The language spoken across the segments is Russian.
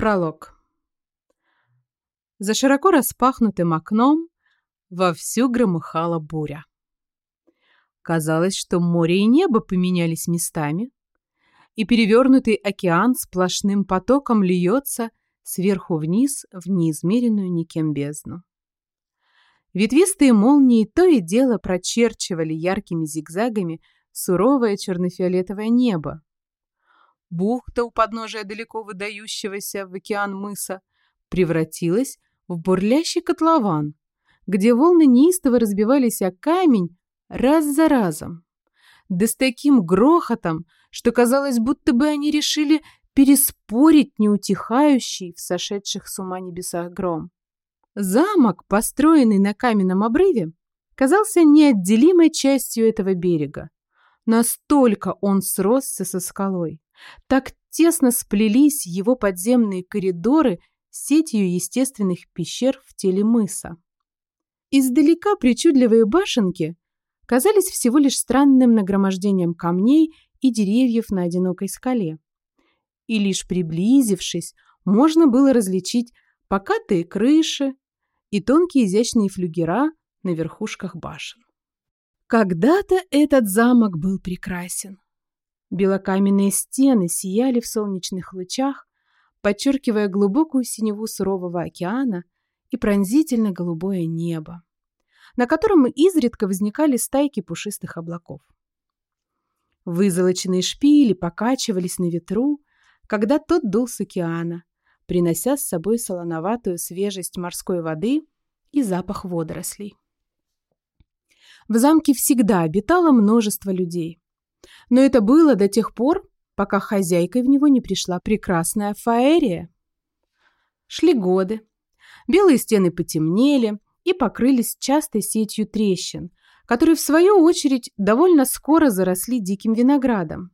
Пролог. За широко распахнутым окном вовсю громыхала буря. Казалось, что море и небо поменялись местами, и перевернутый океан сплошным потоком льется сверху вниз в неизмеренную никем бездну. Ветвистые молнии то и дело прочерчивали яркими зигзагами суровое черно-фиолетовое небо, Бухта у подножия далеко выдающегося в океан мыса превратилась в бурлящий котлован, где волны неистово разбивались о камень раз за разом. Да с таким грохотом, что казалось, будто бы они решили переспорить неутихающий в сошедших с ума небесах гром. Замок, построенный на каменном обрыве, казался неотделимой частью этого берега. Настолько он сросся со скалой. Так тесно сплелись его подземные коридоры с сетью естественных пещер в теле мыса. Издалека причудливые башенки казались всего лишь странным нагромождением камней и деревьев на одинокой скале. И лишь приблизившись, можно было различить покатые крыши и тонкие изящные флюгера на верхушках башен. Когда-то этот замок был прекрасен. Белокаменные стены сияли в солнечных лучах, подчеркивая глубокую синеву сурового океана и пронзительно-голубое небо, на котором изредка возникали стайки пушистых облаков. Вызолоченные шпили покачивались на ветру, когда тот дул с океана, принося с собой солоноватую свежесть морской воды и запах водорослей. В замке всегда обитало множество людей. Но это было до тех пор, пока хозяйкой в него не пришла прекрасная Фаэрия. Шли годы. Белые стены потемнели и покрылись частой сетью трещин, которые, в свою очередь, довольно скоро заросли диким виноградом.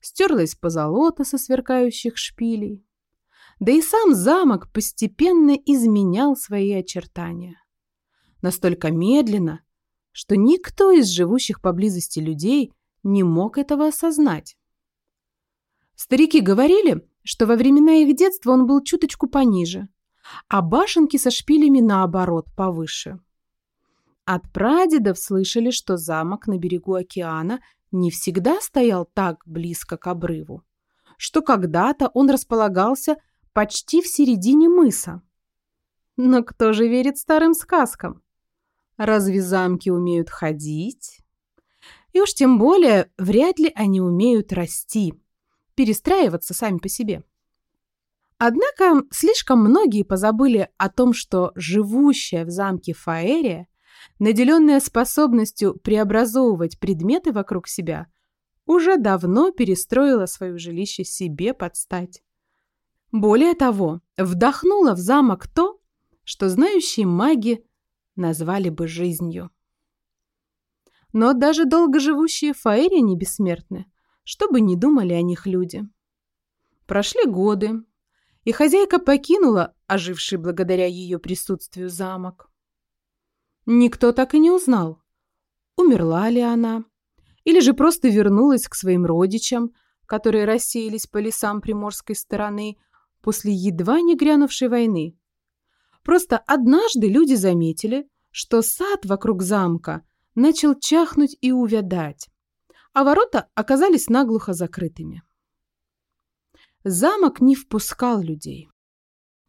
Стерлась позолота со сверкающих шпилей. Да и сам замок постепенно изменял свои очертания. Настолько медленно, что никто из живущих поблизости людей не мог этого осознать. Старики говорили, что во времена их детства он был чуточку пониже, а башенки со шпилями, наоборот, повыше. От прадедов слышали, что замок на берегу океана не всегда стоял так близко к обрыву, что когда-то он располагался почти в середине мыса. Но кто же верит старым сказкам? Разве замки умеют ходить? И уж тем более вряд ли они умеют расти, перестраиваться сами по себе. Однако слишком многие позабыли о том, что живущая в замке Фаэрия, наделенная способностью преобразовывать предметы вокруг себя, уже давно перестроила свое жилище себе под стать. Более того, вдохнула в замок то, что знающие маги назвали бы жизнью. Но даже долгоживущие фаэри не бессмертны, что бы ни думали о них люди. Прошли годы, и хозяйка покинула оживший благодаря ее присутствию замок. Никто так и не узнал, умерла ли она, или же просто вернулась к своим родичам, которые рассеялись по лесам приморской стороны после едва не грянувшей войны. Просто однажды люди заметили, что сад вокруг замка начал чахнуть и увядать, а ворота оказались наглухо закрытыми. Замок не впускал людей.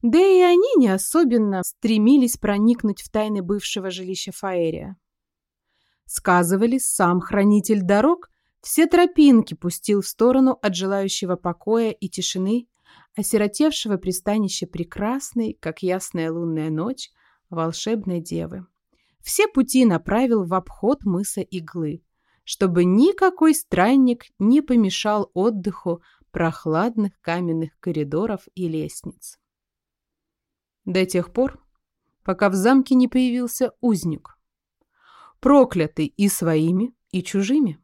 Да и они не особенно стремились проникнуть в тайны бывшего жилища Фаэрия. Сказывали, сам хранитель дорог все тропинки пустил в сторону от желающего покоя и тишины, осиротевшего пристанища прекрасной, как ясная лунная ночь, волшебной девы все пути направил в обход мыса Иглы, чтобы никакой странник не помешал отдыху прохладных каменных коридоров и лестниц. До тех пор, пока в замке не появился узник, проклятый и своими, и чужими.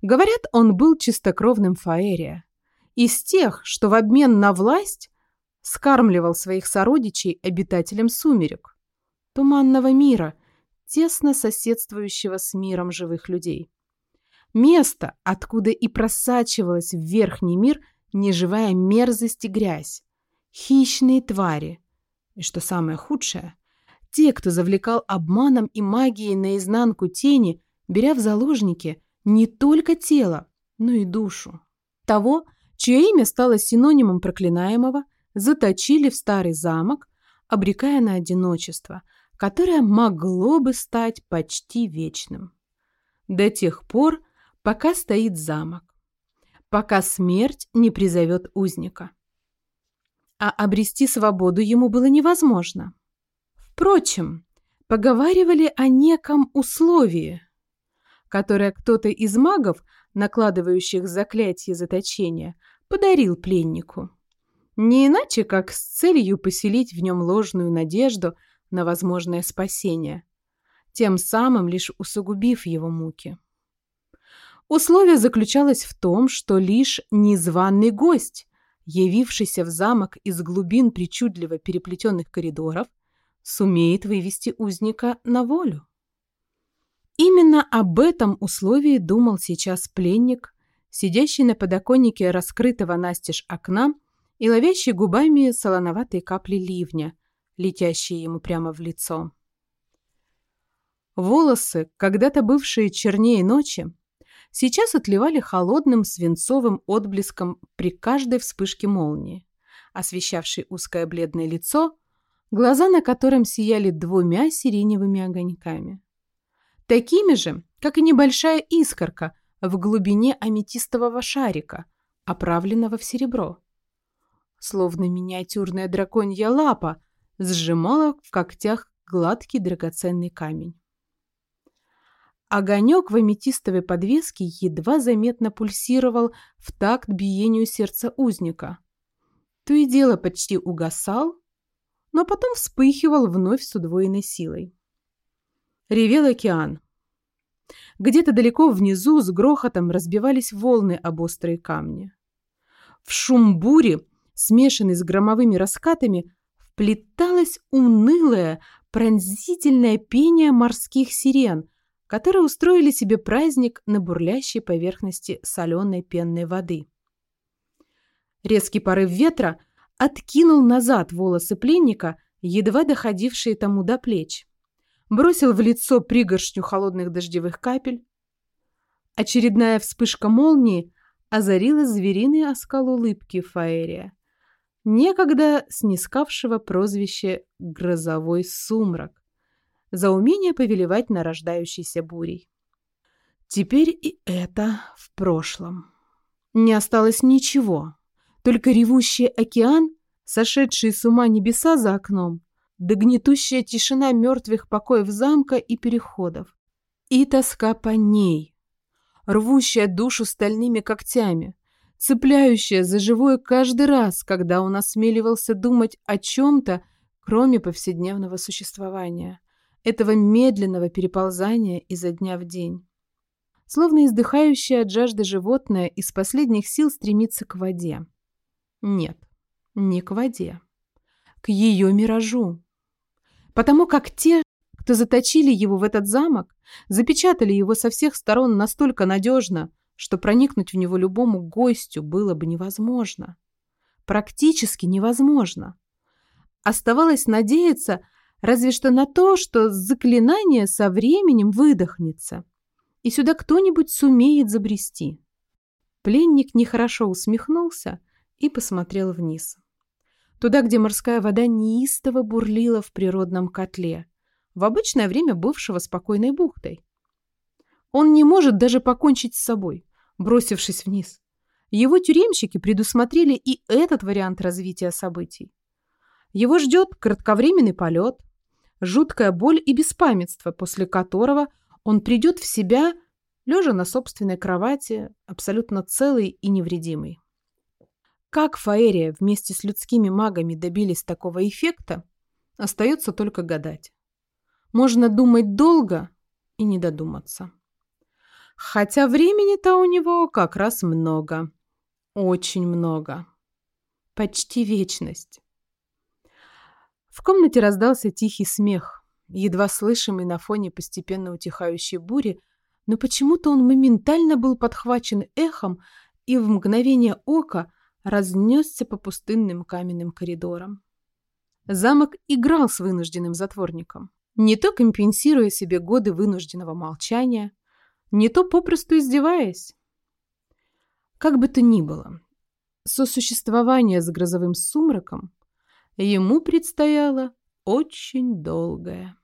Говорят, он был чистокровным Фаэрия, из тех, что в обмен на власть скармливал своих сородичей обитателям сумерек, туманного мира – тесно соседствующего с миром живых людей. Место, откуда и просачивалась в верхний мир неживая мерзость и грязь, хищные твари. И что самое худшее, те, кто завлекал обманом и магией наизнанку тени, беря в заложники не только тело, но и душу. Того, чье имя стало синонимом проклинаемого, заточили в старый замок, обрекая на одиночество, которое могло бы стать почти вечным. До тех пор, пока стоит замок, пока смерть не призовет узника. А обрести свободу ему было невозможно. Впрочем, поговаривали о неком условии, которое кто-то из магов, накладывающих заклятие заточения, подарил пленнику. Не иначе, как с целью поселить в нем ложную надежду на возможное спасение, тем самым лишь усугубив его муки. Условие заключалось в том, что лишь незваный гость, явившийся в замок из глубин причудливо переплетенных коридоров, сумеет вывести узника на волю. Именно об этом условии думал сейчас пленник, сидящий на подоконнике раскрытого настежь окна и ловящий губами солоноватые капли ливня, летящие ему прямо в лицо. Волосы, когда-то бывшие чернее ночи, сейчас отливали холодным свинцовым отблеском при каждой вспышке молнии, освещавшей узкое бледное лицо, глаза на котором сияли двумя сиреневыми огоньками. Такими же, как и небольшая искорка в глубине аметистового шарика, оправленного в серебро. Словно миниатюрная драконья лапа сжимала в когтях гладкий драгоценный камень. Огонек в аметистовой подвеске едва заметно пульсировал в такт биению сердца узника. То и дело почти угасал, но потом вспыхивал вновь с удвоенной силой. Ревел океан. Где-то далеко внизу с грохотом разбивались волны об острые камни. В шум бури, смешанный с громовыми раскатами, вплеталось унылое, пронзительное пение морских сирен – которые устроили себе праздник на бурлящей поверхности соленой пенной воды. Резкий порыв ветра откинул назад волосы пленника, едва доходившие тому до плеч. Бросил в лицо пригоршню холодных дождевых капель. Очередная вспышка молнии озарила звериный оскал улыбки Фаэрия, некогда снискавшего прозвище «грозовой сумрак» за умение повелевать нарождающейся бурей. Теперь и это в прошлом. Не осталось ничего, только ревущий океан, сошедшие с ума небеса за окном, да гнетущая тишина мертвых покоев замка и переходов. И тоска по ней, рвущая душу стальными когтями, цепляющая за живое каждый раз, когда он осмеливался думать о чем-то, кроме повседневного существования этого медленного переползания изо дня в день. Словно издыхающее от жажды животное из последних сил стремится к воде. Нет, не к воде. К ее миражу. Потому как те, кто заточили его в этот замок, запечатали его со всех сторон настолько надежно, что проникнуть в него любому гостю было бы невозможно. Практически невозможно. Оставалось надеяться, Разве что на то, что заклинание со временем выдохнется, и сюда кто-нибудь сумеет забрести. Пленник нехорошо усмехнулся и посмотрел вниз. Туда, где морская вода неистово бурлила в природном котле, в обычное время бывшего спокойной бухтой. Он не может даже покончить с собой, бросившись вниз. Его тюремщики предусмотрели и этот вариант развития событий. Его ждет кратковременный полет, жуткая боль и беспамятство, после которого он придет в себя, лежа на собственной кровати, абсолютно целый и невредимый. Как Фаэрия вместе с людскими магами добились такого эффекта, остается только гадать. Можно думать долго и не додуматься. Хотя времени-то у него как раз много. Очень много. Почти вечность. В комнате раздался тихий смех, едва слышимый на фоне постепенно утихающей бури, но почему-то он моментально был подхвачен эхом и в мгновение ока разнесся по пустынным каменным коридорам. Замок играл с вынужденным затворником, не то компенсируя себе годы вынужденного молчания, не то попросту издеваясь. Как бы то ни было, сосуществование с грозовым сумраком ему предстояло очень долгое.